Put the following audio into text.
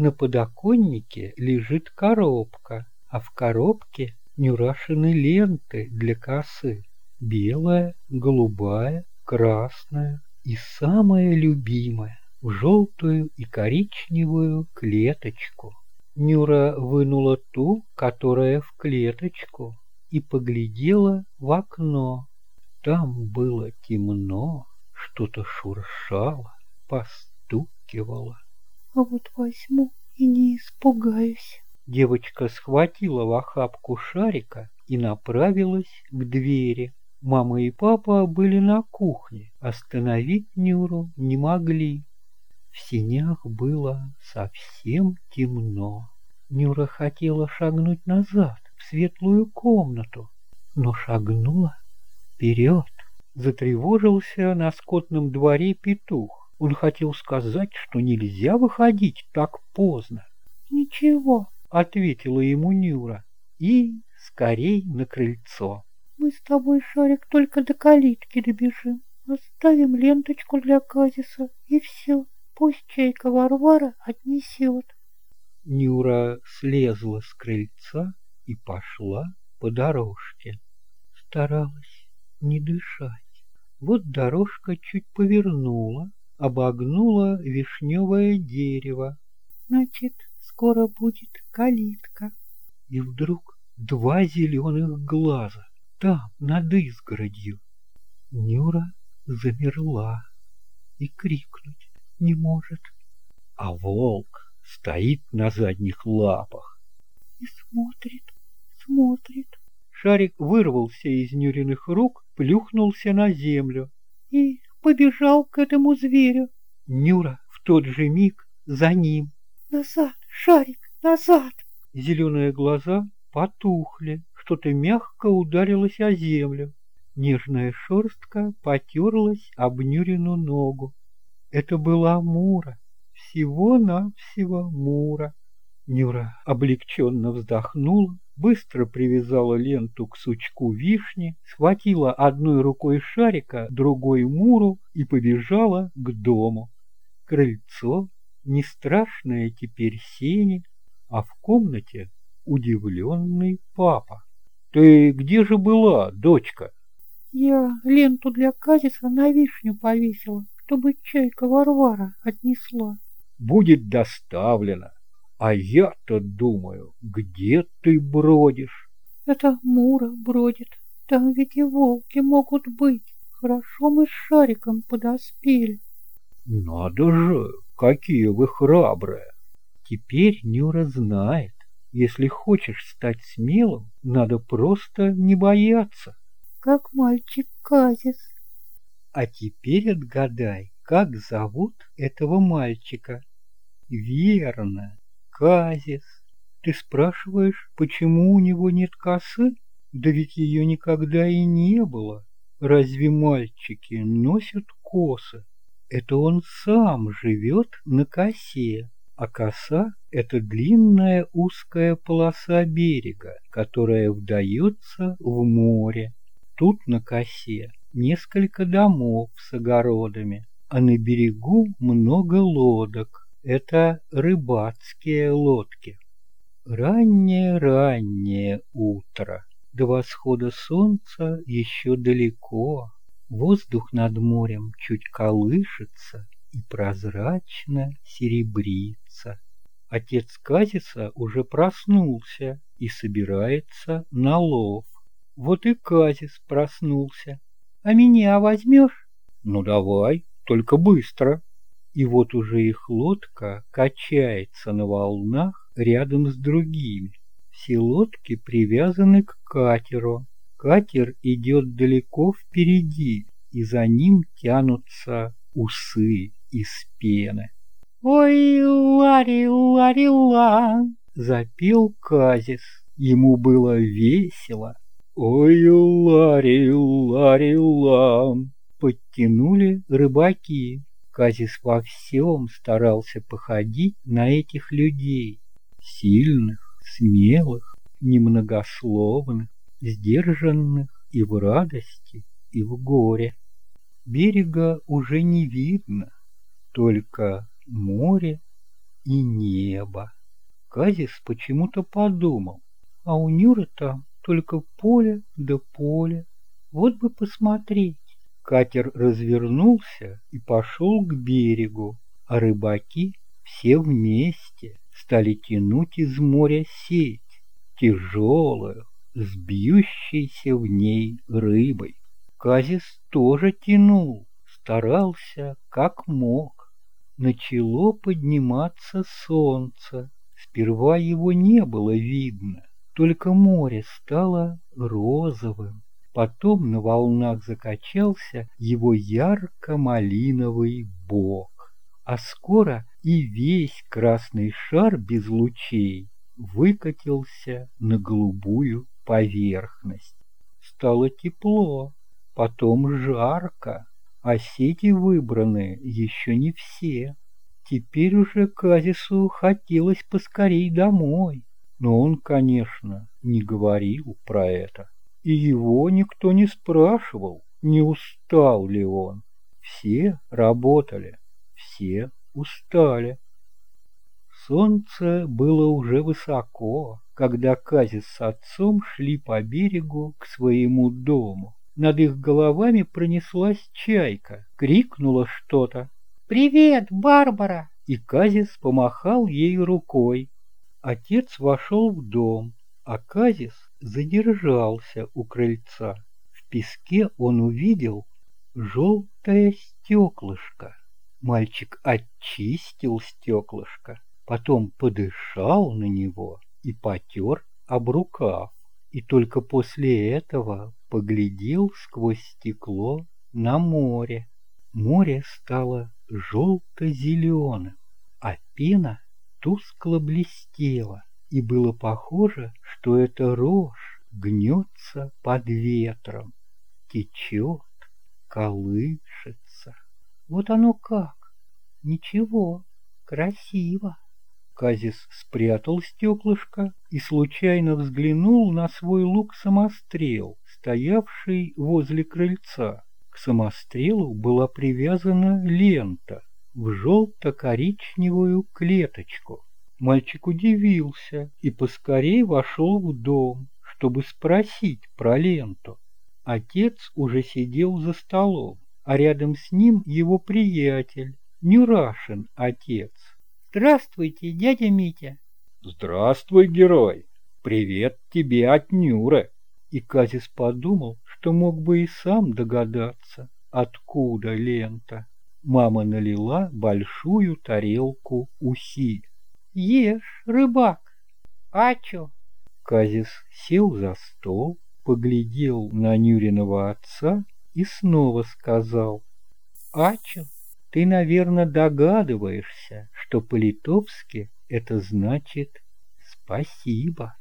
На подоконнике лежит коробка, а в коробке Нюрашины ленты для косы. Белая, голубая, красная и самая любимая в желтую и коричневую клеточку. Нюра вынула ту, которая в клеточку, и поглядела в окно. Там было темно, что-то шуршало, постукивало. А вот возьму и не испугаюсь. Девочка схватила в охапку шарика и направилась к двери. Мама и папа были на кухне, остановить Нюру не могли. В синях было совсем темно. Нюра хотела шагнуть назад, в светлую комнату, но шагнула вперед. Затревожился на скотном дворе петух. Он хотел сказать, что нельзя выходить так поздно. «Ничего», — ответила ему Нюра, и скорей на крыльцо. «Мы с тобой, Шарик, только до калитки добежим. Оставим ленточку для казиса, и все. Пусть чайка Варвара отнесет». Нюра слезла с крыльца и пошла по дорожке. Старалась не дышать. Вот дорожка чуть повернула, обогнула вишневое дерево. Значит, скоро будет калитка. И вдруг два зеленых глаза там, над изгородью. Нюра замерла и крикнуть не может. А волк стоит на задних лапах и смотрит, смотрит. Шарик вырвался из Нюриных рук, плюхнулся на землю и побежал к этому зверю. Нюра в тот же миг за ним. Назад, Шарик, назад! Зеленые глаза потухли, что-то мягко ударилось о землю. Нежная шерстка потерлась об Нюрину ногу. Это была Мура, всего-навсего Мура. Нюра облегченно вздохнула, быстро привязала ленту к сучку вишни, схватила одной рукой шарика, другой Муру и побежала к дому. Крыльцо, не страшное теперь сени, а в комнате удивленный папа. «Ты где же была, дочка?» «Я ленту для казиса на вишню повесила, чтобы чайка Варвара отнесла». «Будет доставлено. А я-то думаю, где ты бродишь?» «Это Мура бродит. Там ведь и волки могут быть. Хорошо мы с шариком подоспели». «Надо же, какие вы храбрые!» Теперь Нюра знает, если хочешь стать смелым, надо просто не бояться. Как мальчик Казис. А теперь отгадай, как зовут этого мальчика. Верно, Казис. Ты спрашиваешь, почему у него нет косы? Да ведь ее никогда и не было. Разве мальчики носят косы? Это он сам живет на косе а коса — это длинная узкая полоса берега, которая вдается в море. Тут на косе несколько домов с огородами, а на берегу много лодок. Это рыбацкие лодки. Раннее-раннее утро. До восхода солнца еще далеко. Воздух над морем чуть колышется и прозрачно серебрит солнца. Отец Казиса уже проснулся и собирается на лов. Вот и Казис проснулся. А меня возьмешь? Ну давай, только быстро. И вот уже их лодка качается на волнах рядом с другими. Все лодки привязаны к катеру. Катер идет далеко впереди, и за ним тянутся усы из пены. «Ой, лари-лари-ла!» — запел Казис. Ему было весело. «Ой, лари-лари-ла!» — подтянули рыбаки. Казис во всем старался походить на этих людей. Сильных, смелых, немногословных, сдержанных и в радости, и в горе. Берега уже не видно, только море и небо. Казис почему-то подумал, а у Нюры там только поле да поле. Вот бы посмотреть. Катер развернулся и пошел к берегу, а рыбаки все вместе стали тянуть из моря сеть, тяжелую, с бьющейся в ней рыбой. Казис тоже тянул, старался как мог. Начало подниматься солнце. Сперва его не было видно, только море стало розовым. Потом на волнах закачался его ярко-малиновый бок. А скоро и весь красный шар без лучей выкатился на голубую поверхность. Стало тепло, потом жарко, а сети выбраны еще не все. Теперь уже Казису хотелось поскорей домой, но он, конечно, не говорил про это. И его никто не спрашивал, не устал ли он. Все работали, все устали. Солнце было уже высоко, когда Казис с отцом шли по берегу к своему дому. Над их головами пронеслась чайка, крикнула что-то. «Привет, Барбара!» И Казис помахал ей рукой. Отец вошел в дом, а Казис задержался у крыльца. В песке он увидел желтое стеклышко. Мальчик очистил стеклышко потом подышал на него и потер об рукав, и только после этого поглядел сквозь стекло на море. Море стало желто-зеленым, а пена тускло блестела, и было похоже, что эта рожь гнется под ветром, течет, колышется. Вот оно как! Ничего, красиво. Казис спрятал стеклышко и случайно взглянул на свой лук-самострел, стоявший возле крыльца. К самострелу была привязана лента в желто-коричневую клеточку. Мальчик удивился и поскорей вошел в дом, чтобы спросить про ленту. Отец уже сидел за столом, а рядом с ним его приятель, Нюрашин отец. Здравствуйте, дядя Митя. Здравствуй, герой. Привет тебе от Нюры. И Казис подумал, что мог бы и сам догадаться, откуда лента. Мама налила большую тарелку уси. Ешь, рыбак. А чё? Казис сел за стол, поглядел на Нюриного отца и снова сказал. А чё? Ты, наверное, догадываешься, что по-литовски это значит «спасибо».